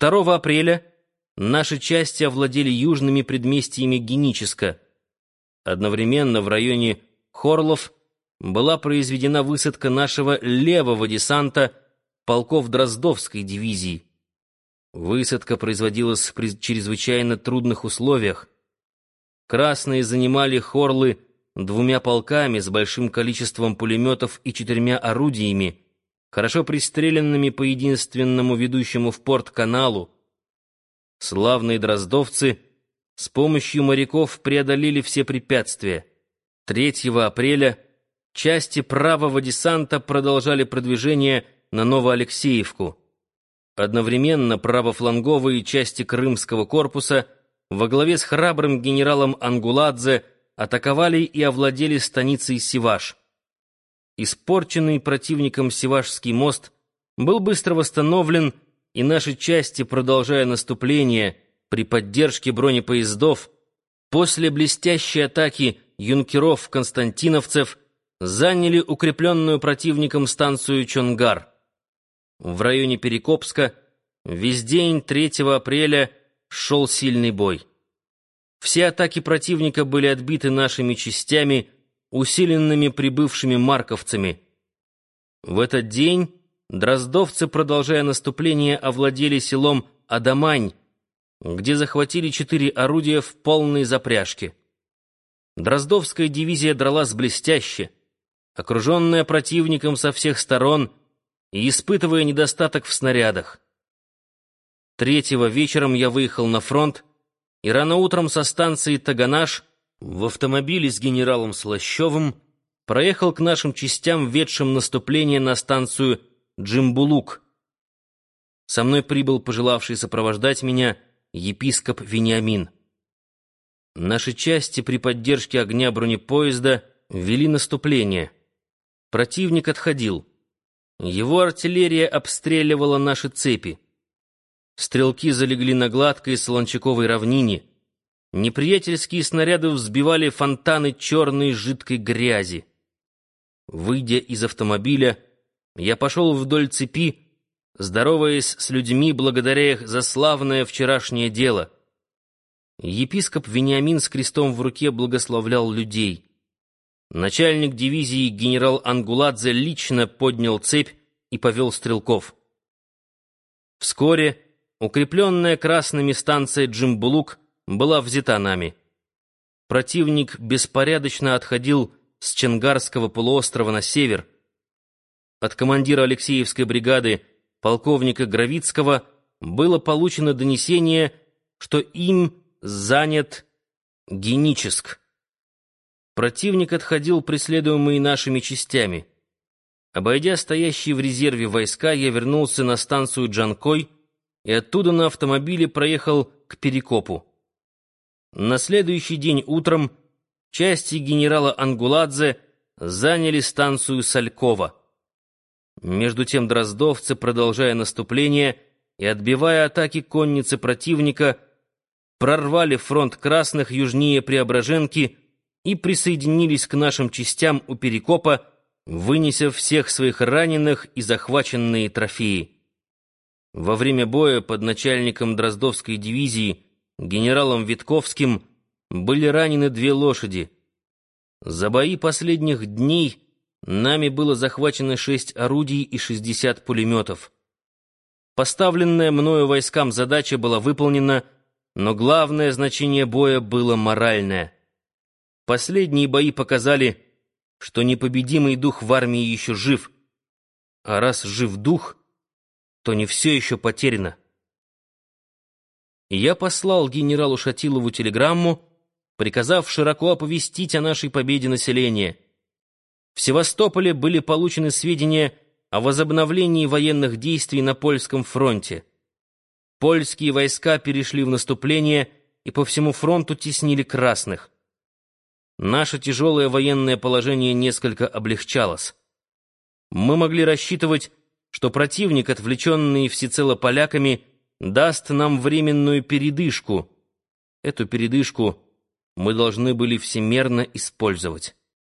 2 апреля наши части овладели южными предместьями Геническа. Одновременно в районе Хорлов была произведена высадка нашего левого десанта полков Дроздовской дивизии. Высадка производилась при чрезвычайно трудных условиях. Красные занимали Хорлы двумя полками с большим количеством пулеметов и четырьмя орудиями, хорошо пристреленными по единственному ведущему в порт каналу. Славные дроздовцы с помощью моряков преодолели все препятствия. 3 апреля части правого десанта продолжали продвижение на Новоалексеевку. Одновременно правофланговые части Крымского корпуса во главе с храбрым генералом Ангуладзе атаковали и овладели станицей Сиваш. Испорченный противником Севашский мост был быстро восстановлен, и наши части, продолжая наступление при поддержке бронепоездов, после блестящей атаки юнкеров-константиновцев заняли укрепленную противником станцию Чонгар. В районе Перекопска весь день 3 апреля шел сильный бой. Все атаки противника были отбиты нашими частями, усиленными прибывшими марковцами. В этот день дроздовцы, продолжая наступление, овладели селом Адамань, где захватили четыре орудия в полной запряжке. Дроздовская дивизия дралась блестяще, окруженная противником со всех сторон и испытывая недостаток в снарядах. Третьего вечером я выехал на фронт и рано утром со станции Таганаш в автомобиле с генералом Слащевым проехал к нашим частям, ведшим наступление на станцию Джимбулук. Со мной прибыл пожелавший сопровождать меня епископ Вениамин. Наши части при поддержке огня бронепоезда вели наступление. Противник отходил. Его артиллерия обстреливала наши цепи. Стрелки залегли на гладкой солончаковой равнине. Неприятельские снаряды взбивали фонтаны черной жидкой грязи. Выйдя из автомобиля, я пошел вдоль цепи, здороваясь с людьми благодаря их за славное вчерашнее дело. Епископ Вениамин с крестом в руке благословлял людей. Начальник дивизии генерал Ангуладзе лично поднял цепь и повел стрелков. Вскоре укрепленная красными станция Джимбулук была взята нами. Противник беспорядочно отходил с Ченгарского полуострова на север. От командира Алексеевской бригады полковника Гравицкого было получено донесение, что им занят Геническ. Противник отходил, преследуемый нашими частями. Обойдя стоящие в резерве войска, я вернулся на станцию Джанкой и оттуда на автомобиле проехал к Перекопу. На следующий день утром части генерала Ангуладзе заняли станцию Салькова. Между тем дроздовцы, продолжая наступление и отбивая атаки конницы противника, прорвали фронт красных южнее Преображенки и присоединились к нашим частям у Перекопа, вынеся всех своих раненых и захваченные трофеи. Во время боя под начальником Дроздовской дивизии генералом Витковским были ранены две лошади. За бои последних дней нами было захвачено шесть орудий и шестьдесят пулеметов. Поставленная мною войскам задача была выполнена, но главное значение боя было моральное. Последние бои показали, что непобедимый дух в армии еще жив, а раз жив дух, то не все еще потеряно я послал генералу Шатилову телеграмму, приказав широко оповестить о нашей победе население. В Севастополе были получены сведения о возобновлении военных действий на польском фронте. Польские войска перешли в наступление и по всему фронту теснили красных. Наше тяжелое военное положение несколько облегчалось. Мы могли рассчитывать, что противник, отвлеченный всецело поляками, даст нам временную передышку. Эту передышку мы должны были всемерно использовать.